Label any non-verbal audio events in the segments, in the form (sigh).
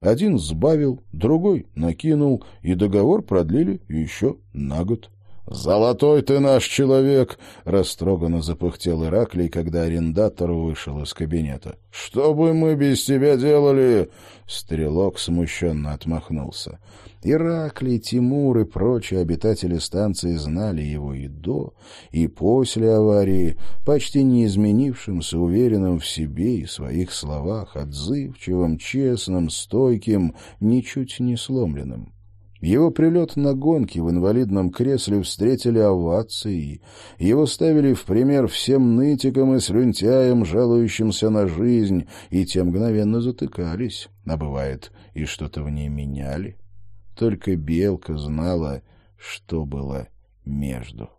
Один сбавил, другой накинул, и договор продлили еще на год. «Золотой ты наш человек!» — растроганно запыхтел Ираклий, когда арендатор вышел из кабинета. «Что бы мы без тебя делали?» Стрелок смущенно отмахнулся. Ираклий, Тимур и прочие обитатели станции знали его и до, и после аварии, почти не изменившимся, уверенным в себе и своих словах, отзывчивым, честным, стойким, ничуть не сломленным. Его прилет на гонки в инвалидном кресле встретили овацией. Его ставили в пример всем нытикам и слюнтяям, жалующимся на жизнь, и те мгновенно затыкались, а бывает, и что-то в ней меняли. Только Белка знала, что было между.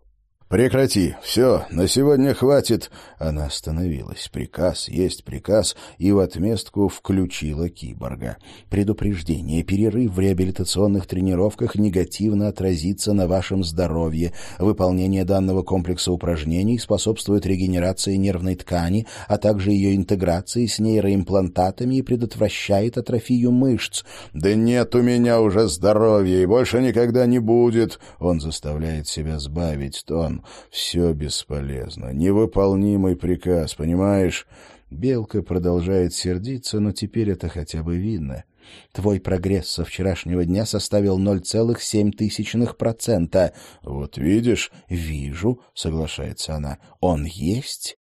«Прекрати! Все, на сегодня хватит!» Она остановилась. Приказ есть приказ, и в отместку включила киборга. «Предупреждение. Перерыв в реабилитационных тренировках негативно отразится на вашем здоровье. Выполнение данного комплекса упражнений способствует регенерации нервной ткани, а также ее интеграции с нейроимплантатами и предотвращает атрофию мышц». «Да нет у меня уже здоровья, и больше никогда не будет!» Он заставляет себя сбавить тон. Все бесполезно. Невыполнимый приказ, понимаешь? Белка продолжает сердиться, но теперь это хотя бы видно. Твой прогресс со вчерашнего дня составил 0,7%. Вот видишь? Вижу, соглашается она. Он есть?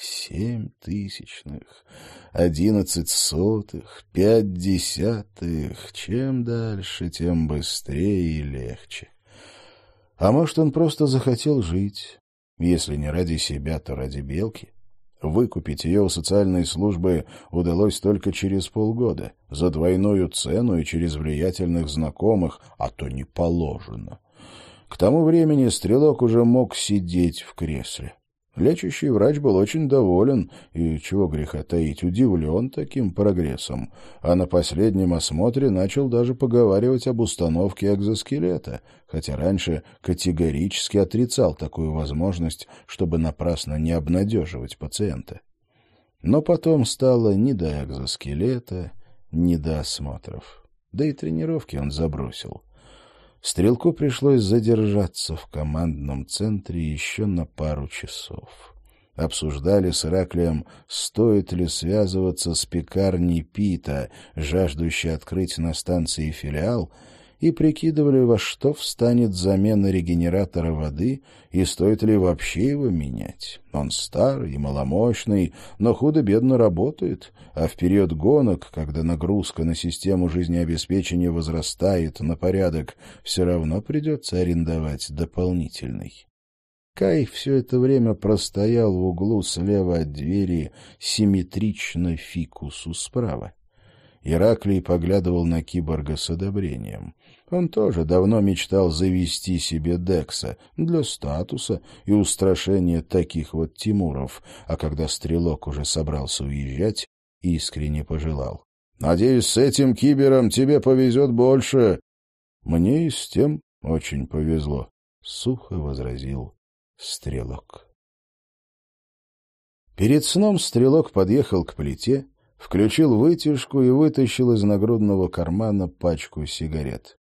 Семь тысячных, одиннадцать сотых, пять десятых. Чем дальше, тем быстрее и легче. А может, он просто захотел жить. Если не ради себя, то ради белки. Выкупить ее у социальной службы удалось только через полгода, за двойную цену и через влиятельных знакомых, а то не положено. К тому времени стрелок уже мог сидеть в кресле. Лечащий врач был очень доволен и, чего греха таить, удивлен таким прогрессом, а на последнем осмотре начал даже поговаривать об установке экзоскелета, хотя раньше категорически отрицал такую возможность, чтобы напрасно не обнадеживать пациента. Но потом стало ни до экзоскелета, ни до осмотров. Да и тренировки он забросил. Стрелку пришлось задержаться в командном центре еще на пару часов. Обсуждали с Ираклием, стоит ли связываться с пекарней Пита, жаждущей открыть на станции филиал, и прикидывали, во что встанет замена регенератора воды и стоит ли вообще его менять. Он старый и маломощный, но худо-бедно работает, а в период гонок, когда нагрузка на систему жизнеобеспечения возрастает на порядок, все равно придется арендовать дополнительный. Кай все это время простоял в углу слева от двери, симметрично фикусу справа. Ираклий поглядывал на киборга с одобрением. Он тоже давно мечтал завести себе Декса для статуса и устрашения таких вот Тимуров, а когда Стрелок уже собрался уезжать, искренне пожелал. — Надеюсь, с этим кибером тебе повезет больше. — Мне и с тем очень повезло, — сухо возразил Стрелок. Перед сном Стрелок подъехал к плите, включил вытяжку и вытащил из нагрудного кармана пачку сигарет.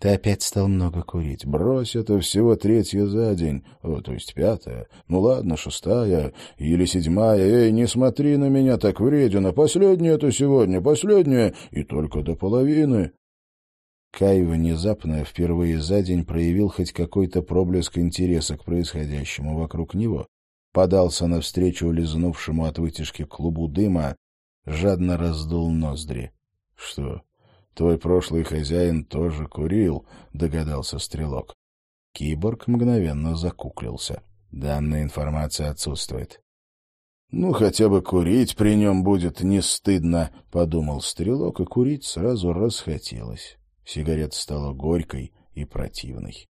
Ты опять стал много курить. Брось, это всего третья за день. О, то есть пятая. Ну ладно, шестая или седьмая. Эй, не смотри на меня так вредно. Последняя это сегодня, последняя. И только до половины. Кай внезапно впервые за день проявил хоть какой-то проблеск интереса к происходящему вокруг него. Подался навстречу лизнувшему от вытяжки клубу дыма, жадно раздул ноздри. — Что, Твой прошлый хозяин тоже курил, догадался стрелок. Киборг мгновенно закуклился. Данная информация отсутствует. «Ну, хотя бы курить при нем будет не стыдно», — подумал стрелок, и курить сразу расхотелось. Сигарета стала горькой и противной.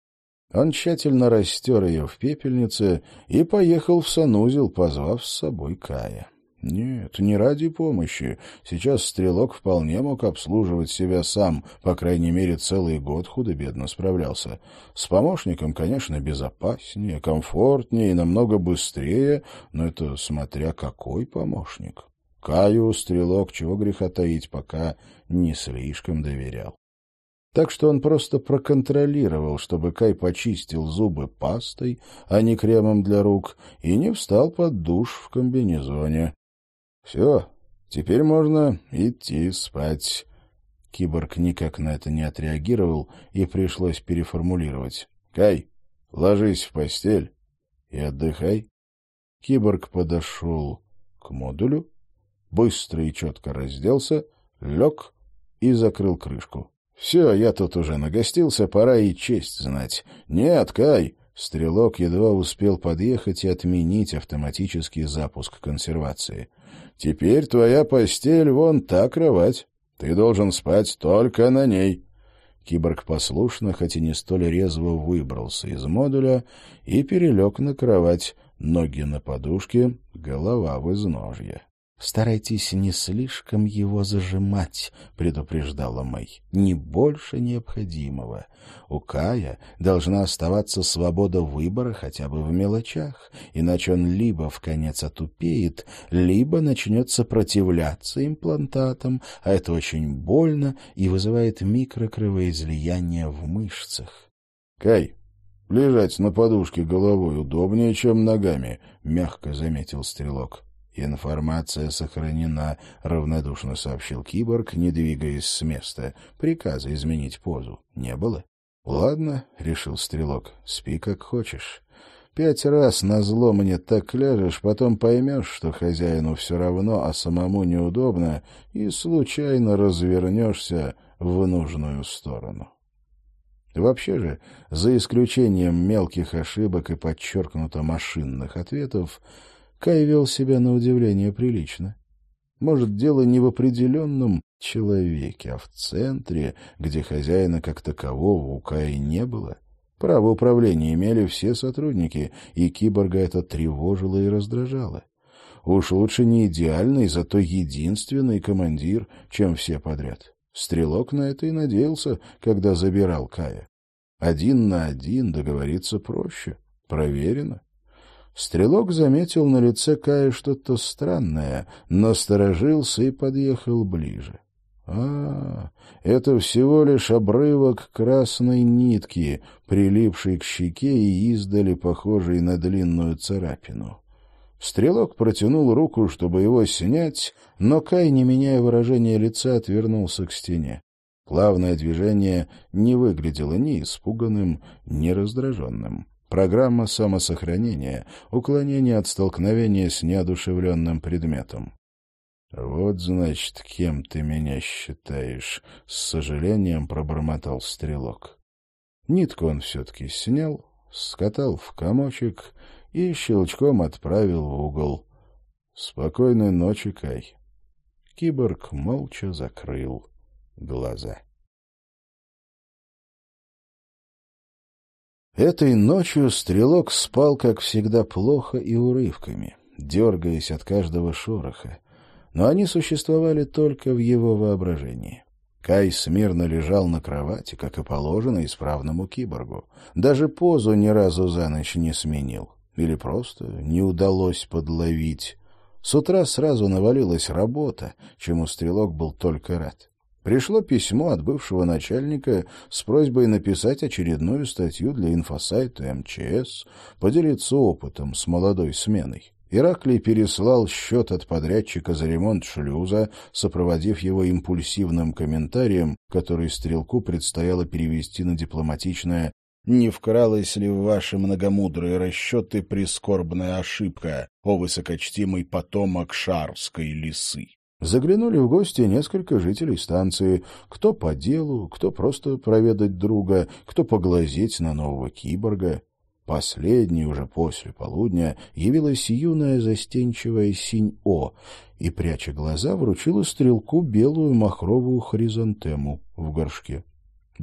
Он тщательно растер ее в пепельнице и поехал в санузел, позвав с собой Кая. Нет, не ради помощи. Сейчас стрелок вполне мог обслуживать себя сам, по крайней мере, целый год худо-бедно справлялся. С помощником, конечно, безопаснее, комфортнее и намного быстрее, но это смотря какой помощник. Каю стрелок, чего греха таить, пока не слишком доверял. Так что он просто проконтролировал, чтобы Кай почистил зубы пастой, а не кремом для рук, и не встал под душ в комбинезоне. Все, теперь можно идти спать. Киборг никак на это не отреагировал, и пришлось переформулировать. «Кай, ложись в постель и отдыхай». Киборг подошел к модулю, быстро и четко разделся, лег и закрыл крышку. «Все, я тут уже нагостился, пора и честь знать. Нет, Кай!» Стрелок едва успел подъехать и отменить автоматический запуск консервации. «Теперь твоя постель вон та кровать. Ты должен спать только на ней». Киборг послушно, хоть и не столь резво, выбрался из модуля и перелег на кровать, ноги на подушке, голова в изножье. «Старайтесь не слишком его зажимать», — предупреждала Мэй. «Не больше необходимого. У Кая должна оставаться свобода выбора хотя бы в мелочах, иначе он либо в конец отупеет, либо начнет сопротивляться имплантатам, а это очень больно и вызывает микрокровоизлияние в мышцах». «Кай, лежать на подушке головой удобнее, чем ногами», — мягко заметил стрелок. «Информация сохранена», — равнодушно сообщил киборг, не двигаясь с места. «Приказа изменить позу не было?» «Ладно», — решил стрелок, — «спи как хочешь. Пять раз назло мне так ляжешь, потом поймешь, что хозяину все равно, а самому неудобно, и случайно развернешься в нужную сторону». Вообще же, за исключением мелких ошибок и подчеркнуто машинных ответов, Кай вел себя на удивление прилично. Может, дело не в определенном человеке, а в центре, где хозяина как такового у Кая не было. Право управления имели все сотрудники, и киборга это тревожило и раздражало. Уж лучше не идеальный, зато единственный командир, чем все подряд. Стрелок на это и надеялся, когда забирал Кая. Один на один договориться проще, проверено. Стрелок заметил на лице Кая что-то странное, насторожился и подъехал ближе. А, это всего лишь обрывок красной нитки, прилипшей к щеке и издали похожей на длинную царапину. Стрелок протянул руку, чтобы его снять, но Кай, не меняя выражения лица, отвернулся к стене. Плавное движение не выглядело ни испуганным, ни раздраженным. Программа самосохранения, уклонение от столкновения с неодушевленным предметом. «Вот, значит, кем ты меня считаешь», — с сожалением пробормотал стрелок. Нитку он все-таки снял, скатал в комочек и щелчком отправил в угол. «Спокойной ночи, Кай». Киборг молча закрыл глаза. Этой ночью стрелок спал, как всегда, плохо и урывками, дергаясь от каждого шороха. Но они существовали только в его воображении. Кай смирно лежал на кровати, как и положено исправному киборгу. Даже позу ни разу за ночь не сменил. Или просто не удалось подловить. С утра сразу навалилась работа, чему стрелок был только рад. Пришло письмо от бывшего начальника с просьбой написать очередную статью для инфосайта МЧС, поделиться опытом с молодой сменой. Ираклий переслал счет от подрядчика за ремонт шлюза, сопроводив его импульсивным комментарием, который Стрелку предстояло перевести на дипломатичное «Не вкралась ли в ваши многомудрые расчеты прискорбная ошибка, о высокочтимый потомок шарской лисы?» Заглянули в гости несколько жителей станции, кто по делу, кто просто проведать друга, кто поглазеть на нового киборга. Последней, уже после полудня, явилась юная застенчивая Синь-О и, пряча глаза, вручила стрелку белую махровую хризантему в горшке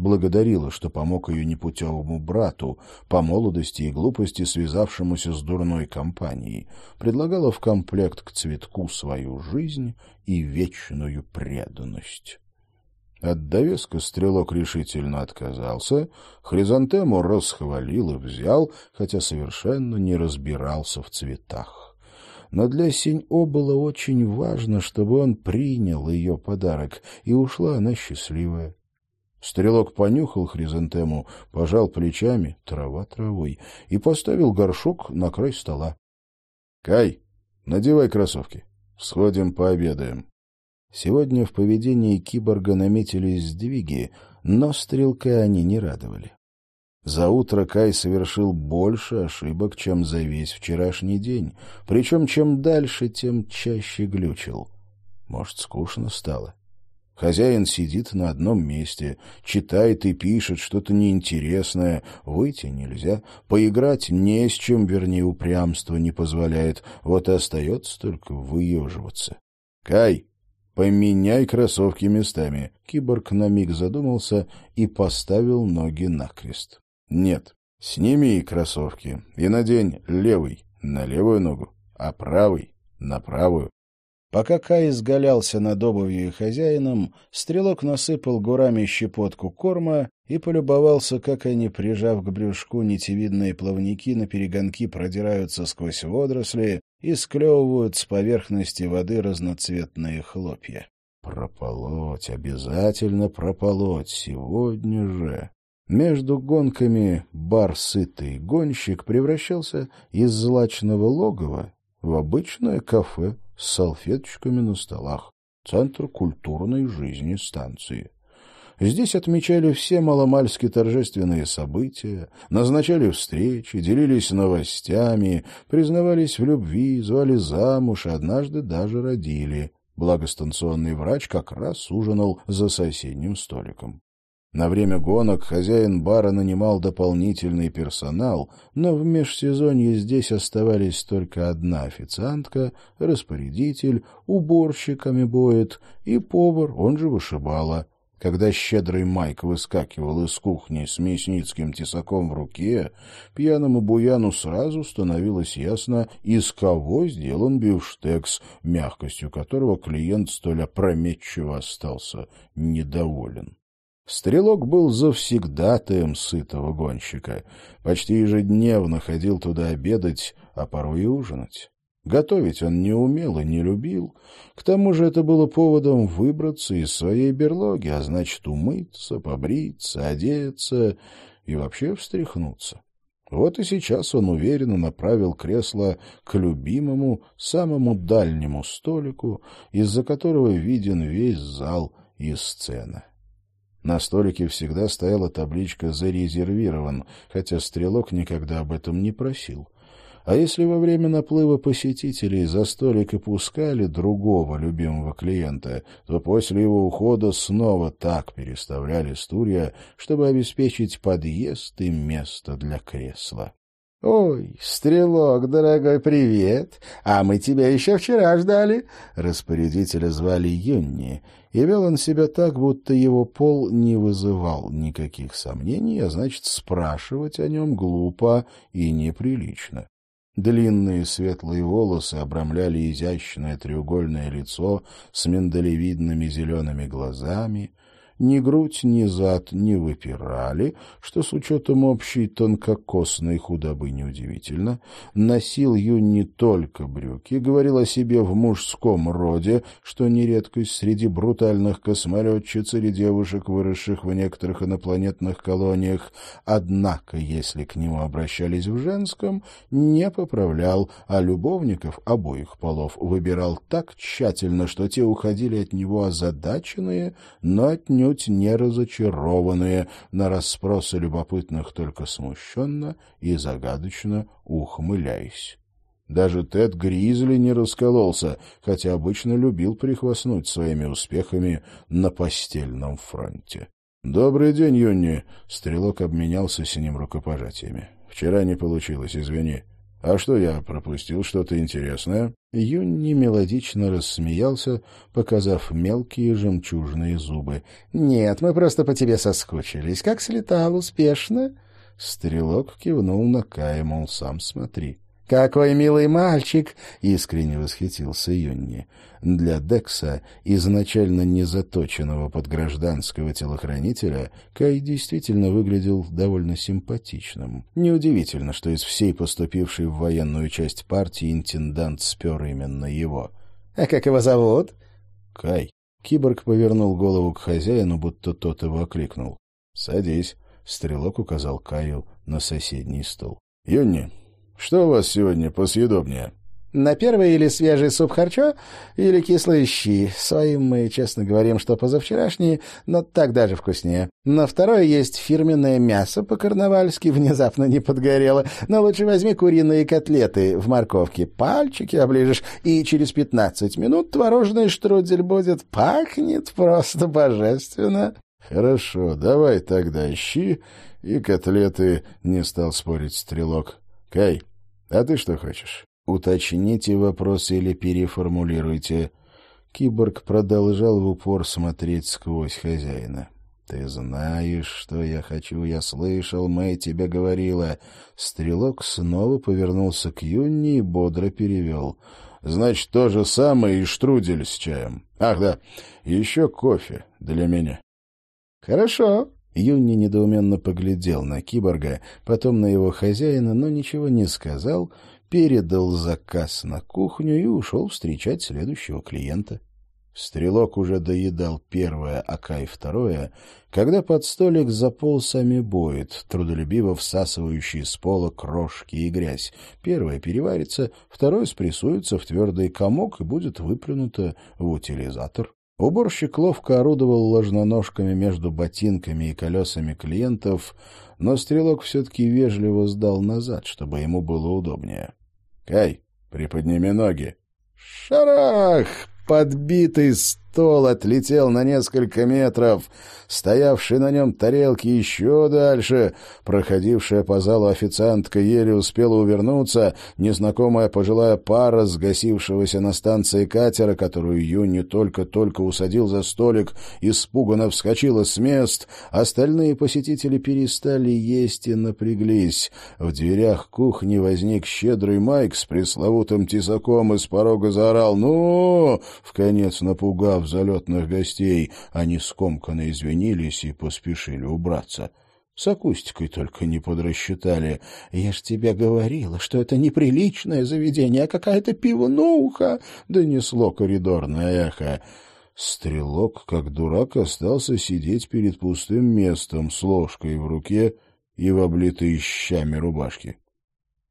благодарила, что помог ее непутевому брату, по молодости и глупости связавшемуся с дурной компанией, предлагала в комплект к цветку свою жизнь и вечную преданность. От довеска стрелок решительно отказался, хризантему расхвалил и взял, хотя совершенно не разбирался в цветах. но для Синь-О было очень важно, чтобы он принял ее подарок, и ушла она счастливая. Стрелок понюхал хризантему, пожал плечами, трава травой, и поставил горшок на край стола. — Кай, надевай кроссовки. Сходим пообедаем. Сегодня в поведении киборга наметились сдвиги, но стрелка они не радовали. За утро Кай совершил больше ошибок, чем за весь вчерашний день, причем чем дальше, тем чаще глючил. Может, скучно стало? Хозяин сидит на одном месте, читает и пишет что-то неинтересное, выйти нельзя, поиграть не с чем, вернее, упрямство не позволяет, вот и остается только выеживаться. «Кай, поменяй кроссовки местами!» Киборг на миг задумался и поставил ноги накрест. «Нет, сними кроссовки и надень левый на левую ногу, а правый на правую. Пока Кай изгалялся над обувью и хозяином, стрелок насыпал гурами щепотку корма и полюбовался, как они, прижав к брюшку нитевидные плавники, на перегонки продираются сквозь водоросли и склевывают с поверхности воды разноцветные хлопья. Прополоть, обязательно прополоть, сегодня же. Между гонками бар «Сытый гонщик» превращался из злачного логова в обычное кафе с салфеточками на столах, центр культурной жизни станции. Здесь отмечали все маломальски торжественные события, назначали встречи, делились новостями, признавались в любви, звали замуж и однажды даже родили. Благо станционный врач как раз ужинал за соседним столиком. На время гонок хозяин бара нанимал дополнительный персонал, но в межсезонье здесь оставались только одна официантка, распорядитель, уборщиками боет и повар, он же вышибала. Когда щедрый Майк выскакивал из кухни с мясницким тесаком в руке, пьяному буяну сразу становилось ясно, из кого сделан бифштекс, мягкостью которого клиент столь опрометчиво остался недоволен. Стрелок был завсегдатаем сытого гонщика. Почти ежедневно ходил туда обедать, а порой и ужинать. Готовить он не умел и не любил. К тому же это было поводом выбраться из своей берлоги, а значит, умыться, побриться, одеться и вообще встряхнуться. Вот и сейчас он уверенно направил кресло к любимому, самому дальнему столику, из-за которого виден весь зал и сцена. На столике всегда стояла табличка «Зарезервирован», хотя стрелок никогда об этом не просил. А если во время наплыва посетителей за столик и пускали другого любимого клиента, то после его ухода снова так переставляли стулья, чтобы обеспечить подъезд и место для кресла. «Ой, стрелок, дорогой, привет! А мы тебя еще вчера ждали!» Распорядителя звали Юнни, и вел он себя так, будто его пол не вызывал никаких сомнений, а значит, спрашивать о нем глупо и неприлично. Длинные светлые волосы обрамляли изящное треугольное лицо с миндалевидными зелеными глазами, ни грудь, ни зад не выпирали, что с учетом общей тонкокосной худобы неудивительно. Носил Юн не только брюки, говорил о себе в мужском роде, что не редкость среди брутальных космолетчиц или девушек, выросших в некоторых инопланетных колониях. Однако, если к нему обращались в женском, не поправлял, а любовников обоих полов выбирал так тщательно, что те уходили от него озадаченные, но отнюдь отнюдь не разочарованные, на расспросы любопытных только смущенно и загадочно ухмыляясь. Даже Тед Гризли не раскололся, хотя обычно любил прихвастнуть своими успехами на постельном фронте. «Добрый день, Юнни!» — стрелок обменялся с ним рукопожатиями. «Вчера не получилось, извини. «А что, я пропустил что-то интересное?» Юнни мелодично рассмеялся, показав мелкие жемчужные зубы. «Нет, мы просто по тебе соскучились. Как слетал успешно?» Стрелок кивнул на Кая, мол, сам смотри. «Какой милый мальчик!» — искренне восхитился Юнни. Для Декса, изначально не заточенного под гражданского телохранителя, Кай действительно выглядел довольно симпатичным. Неудивительно, что из всей поступившей в военную часть партии интендант спер именно его. «А как его зовут?» «Кай». Киборг повернул голову к хозяину, будто тот его окликнул. «Садись», — стрелок указал Каю на соседний стол. «Юнни, что у вас сегодня посъедобнее?» На первый или свежий суп харчо, или кислые щи. Своим мы честно говорим, что позавчерашние, но так даже вкуснее. На второе есть фирменное мясо по-карнавальски, (laughs) внезапно не подгорело. Но лучше возьми куриные котлеты в морковке. Пальчики оближешь, и через пятнадцать минут творожный штрудель будет. Пахнет просто божественно. Хорошо, давай тогда щи и котлеты, не стал спорить стрелок. Кай, а ты что хочешь? Уточните вопрос или переформулируйте. Киборг продолжал в упор смотреть сквозь хозяина. «Ты знаешь, что я хочу, я слышал, Мэй тебе говорила». Стрелок снова повернулся к Юнни и бодро перевел. «Значит, то же самое и штрудель с чаем. Ах, да, еще кофе для меня». «Хорошо». Юнни недоуменно поглядел на киборга, потом на его хозяина, но ничего не сказал — передал заказ на кухню и ушел встречать следующего клиента. Стрелок уже доедал первое, а Кай второе, когда под столик заполз амебоид, трудолюбиво всасывающий с пола крошки и грязь. Первое переварится, второе спрессуется в твердый комок и будет выплюнуто в утилизатор. Уборщик ловко орудовал ложноножками между ботинками и колесами клиентов, но стрелок все-таки вежливо сдал назад, чтобы ему было удобнее. Кай, приподними ноги. Шарах! Подбитый стол отлетел на несколько метров. Стоявшие на нем тарелки еще дальше. Проходившая по залу официантка еле успела увернуться. Незнакомая пожилая пара, сгасившегося на станции катера, которую Юни только-только усадил за столик, испуганно вскочила с мест. Остальные посетители перестали есть и напряглись. В дверях кухни возник щедрый Майк с пресловутым тесаком и с порога заорал «Ну!», в конец напугав залетных гостей. Они скомканно извинились и поспешили убраться. С акустикой только не подрасчитали. «Я ж тебе говорила, что это неприличное заведение, а какая-то пивнуха!» — донесло коридорное эхо. Стрелок, как дурак, остался сидеть перед пустым местом с ложкой в руке и в облитой щами рубашке.